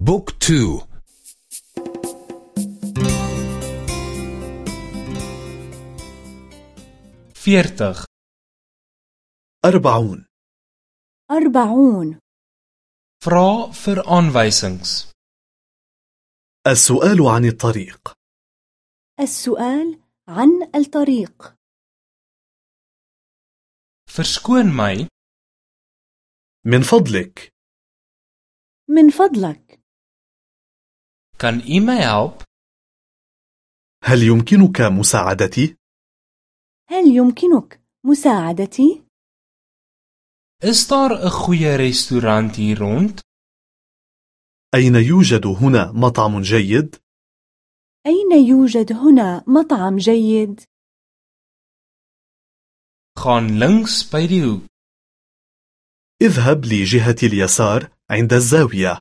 Boek twee. Veertig أربعون. أربعون. Vra vir aanwysings. السؤال عن الطريق. السؤال عن الطريق. Verskoon my, من فضلك. من فضلك. Kan u my help? هل يمكنك مساعدتي؟ هل يمكنك مساعدتي؟ Is daar 'n goeie restaurant hier rond? أين يوجد هنا مطعم جيد؟ أين يوجد هنا مطعم جيد؟ Gaan links by die hoek. اذهب لجهة اليسار عند الزاوية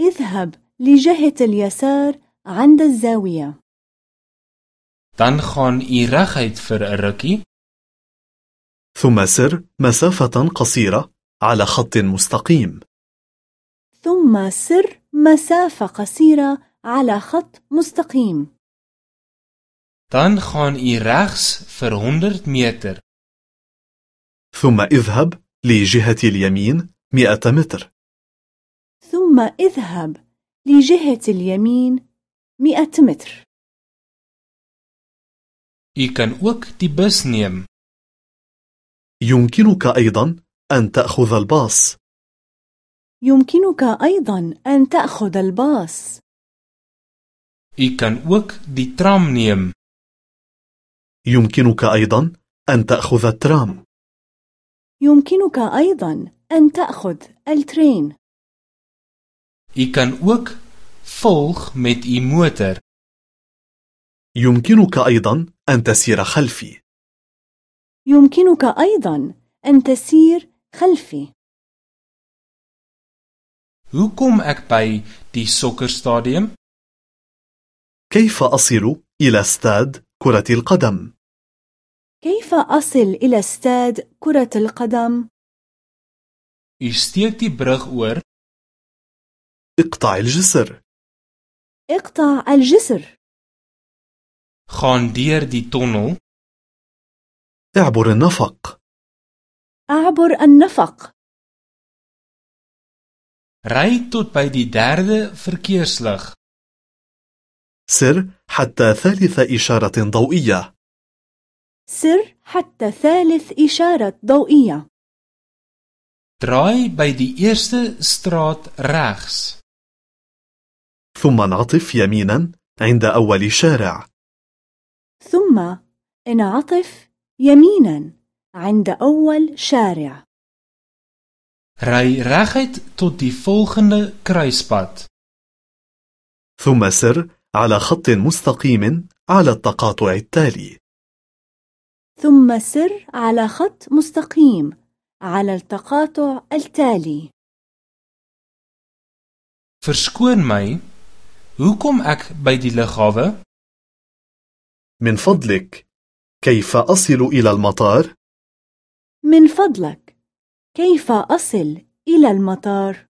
اذهب لجهة اليسار عند الزاوية Dan gaan u reguit vir 'n rukkie. ثم سر مسافة قصيرة على خط مستقيم ثم سر مسافة قصيرة على خط مستقيم Dan gaan u regs vir 100 meter. ثم اذهب لجهة اليمين 100 متر ثم اذهب لجهة اليمين 100 متر. kan ook die bus neem. يمكنك أيضا أن تأخذ الباص. يمكنك أيضا أن تأخذ الباص. kan ook die tram neem. يمكنك أيضا أن تأخذ الترام. يمكنك أيضا أن تأخذ الترين. U kan ook volg met u motor. يمكنك أيضا أن تسير خلفي يمكنك أيضا أن تسير خلفي Hoe kom ek by die sokkerstadium? كيف أصل إلى استاد كرة القدم؟ كيف أصل إلى استاد كرة القدم؟ U steek die brug oor, اقطع الجسر. اقطع الجسر. gaan deur die tonnel, اعبر النفق. أعبر النفق. ry tot by die derde verkeerslig. سر حتى ثالث إشارة ضوئية. سر حتى ثالث إشارة ضوئية. Draai by die eerste straat regs. ثم انعطف يمينا عند أول شارع. ثم انعطف يمينا عند أول شارع. Ry reguit tot die volgende kruispunt. ثم سر على خط مستقيم على التقاطع التالي. ثم سر على خط مستقيم على التقاطع التالي. Verskoon my, hoe kom ek by die lughawe? من فضلك كيف أصل إلى المطار؟ من فضلك كيف أصل إلى المطار؟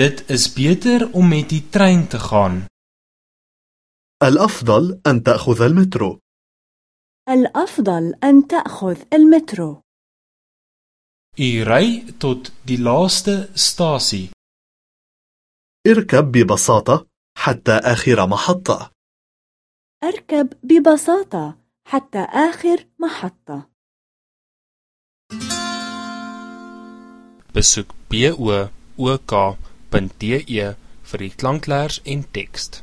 Dit is beter om met die trein te gaan. الأفضل أن تأخذ المترو الأفضل أن تأخذ المترو U ry tot die laaste stasie. اركب ببساطة حتى آخر محطة أركب ببساطة حتى آخر محطة Besoek book.de vir die klanklers en teks.